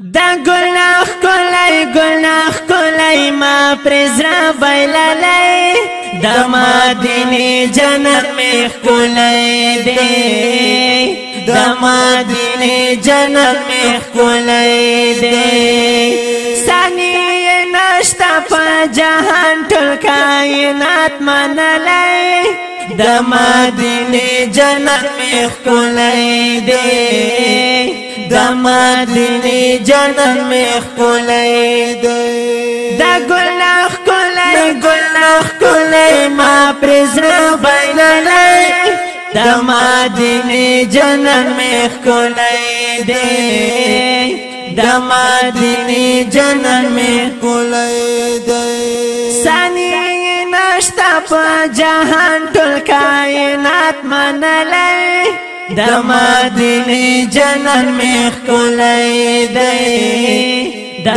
دا ګناخ کولای ګناخ کولای ما پرزرا بایلای د مدینه جنت می کولای دی د مدینه جنت می کولای دی سانی نشتا په جهان ټول کائنات منلای د مدینه جنت می کولای دی د مدینه جنت می خولای دی دا ګل خولای ګل خولای ما پرزر بینلای د مدینه جنت می خولای دی د مدینه جنت می خولای دی سانی نشتا په جهان ټول کائنات منلای د مدینه جنن می خلای دی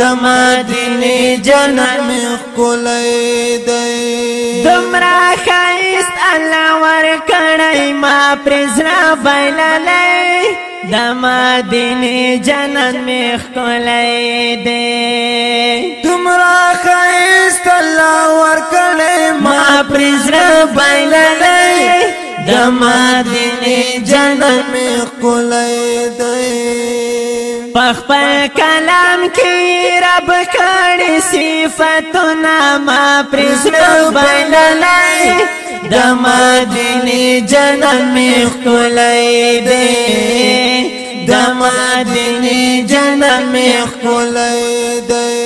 د مدینه جنن می خلای دی دمرا خیست الله ور کړی ما پرزرا بللای د مدینه جنن می خلای دی دمرا خیست الله ور کړی ما پرزرا بللای د مدینه جنم کولای دی پخپل کلام کې رب کړي صفاتنا ما پرزړ بللای د مدینه جنم کولای دی د مدینه جنم کولای دی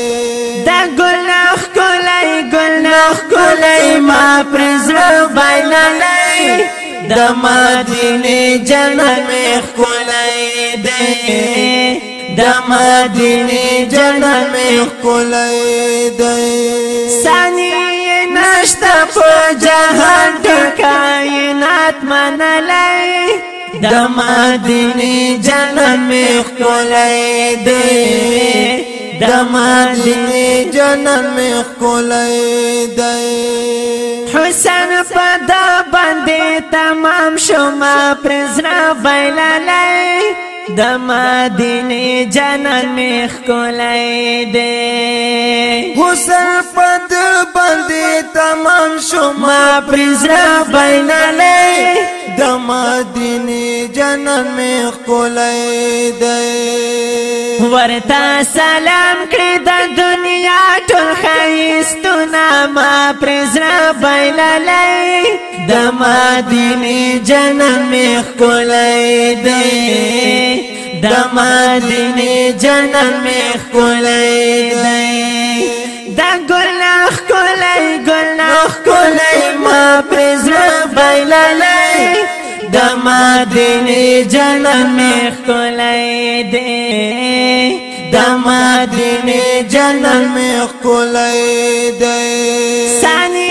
د ګل نخ کولای ګل نخ کولای ما پرزړ بللای د مدینه جنم خلای دی د مدینه جنم خلای دی سانی نشتا په جهان د کائنات منلای د مدینه جنم خلای دی د مدینه جنم خلای دی حسین په دبا تمام شما پرزرا بیلالای د مدینه جنن می خولای دی حسین پد باندې تمام شما پرزرا بیلالای د مدینه جنم کولای دی ورته سلام کړی د دنیا ټول خیستونه ما پرزرا بایللای د مدینه جنم کولای دی د مدینه جنم کولای دی دا ګل نه کولای ګل نه کولای ما پرزرا بایللای د مدینه جنم خلای دې د مدینه جنم خلای دې سانی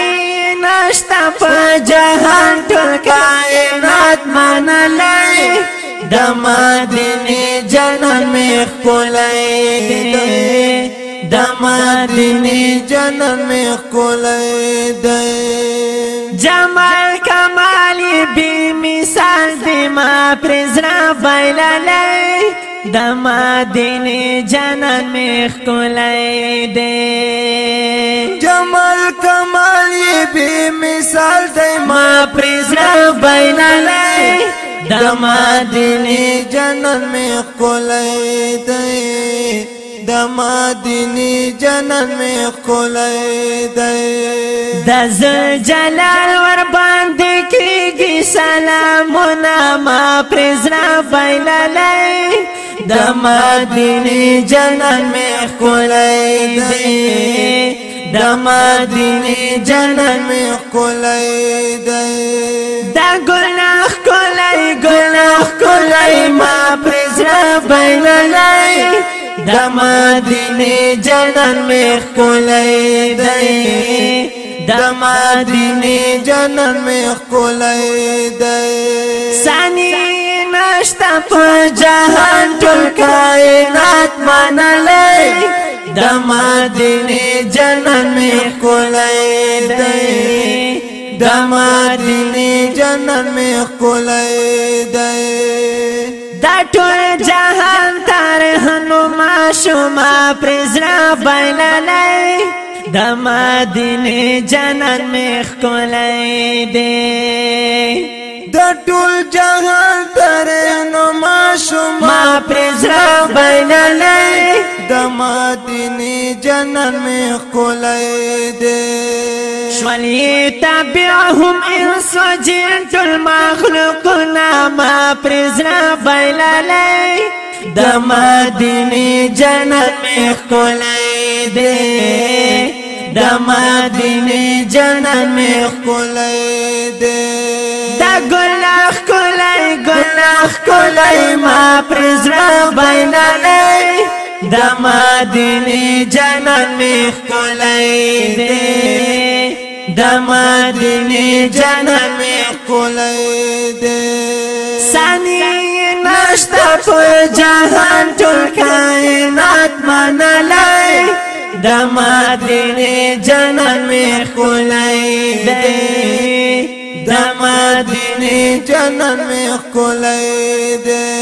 نشتا په جهان ټول کائنات منلای د مدینه جنم خلای دې د مدینه جنم خلای دې جمال کمال والی بی مثال دی ما پرزرا بایلالی دا ما دین جانان میخ کولای دی جمال کمالی بی مثال دی ما پرزرا بایلالی دا ما دین جانان میخ کولای دی د مدینی جنن می خولای دی د ز جلال ور باندې کیږي سلامونه ما پرزرا بایلای د مدینی جنن می خولای دی د مدینی جنن می خولای دی دا ګلخ کولای ګلخ کولای ما پرزرا بایلای د مدینه جنن می خولای دی د مدینه جنن می خولای دی سانی نشتا په جهان ټول کائنات منلای د مدینه جنن می خولای دی د مدینه جنن می خولای دی دا ټول جهان تر هنو ما شوما پرزرا بینلای د مدینه جنان مخ کولای دی د ټول جهان تر هنو ما شوما پرزرا بینلای د مدینه جنن خلای دې شولي تابعهم انسجنت المخلوق نما پرزنا بللای د مدینه جنن خلای دې د مدینه جنن خلای دې د ګل خلای ګل خلای ما پرزنا بللای د مدینه جنن می خلای دی د مدینه جنن می خلای دی سانی نشتا په جهان ټول کائنات منلای د مدینه جنن می خلای دی د مدینه جنن می خلای دی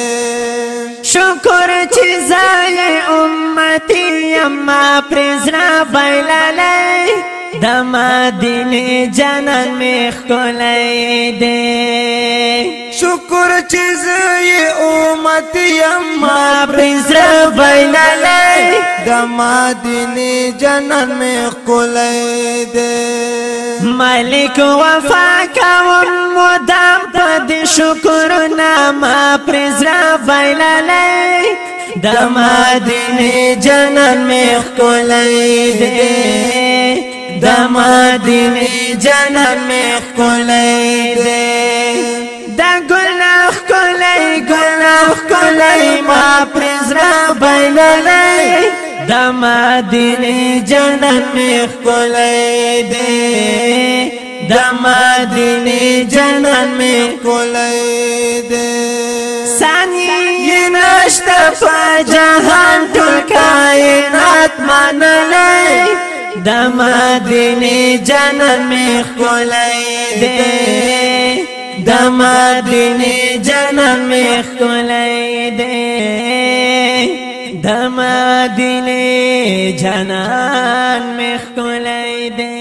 شکر چې زای امتی اما پرزنا بیلالای د مدینه جنن می خولای دې شکر چې زه امت یم ما پرزر وینلای د مدینه جنن می خولای دې ملک وفا کوم مدام پد شکر نامه پرزر وینلای د مدینه جنن می خولای دې د مدینه جنم خلای دې د ګناه خلای ګناه خلای ما پرزرا بینلای د مدینه جنم خلای دې د مدینه جنم خلای دې سانی نشته په جهان ټول کائنات منلای د مدینه جنت می خولای دې د مدینه جنت می خولای دې د مدینه جنان می خولای دې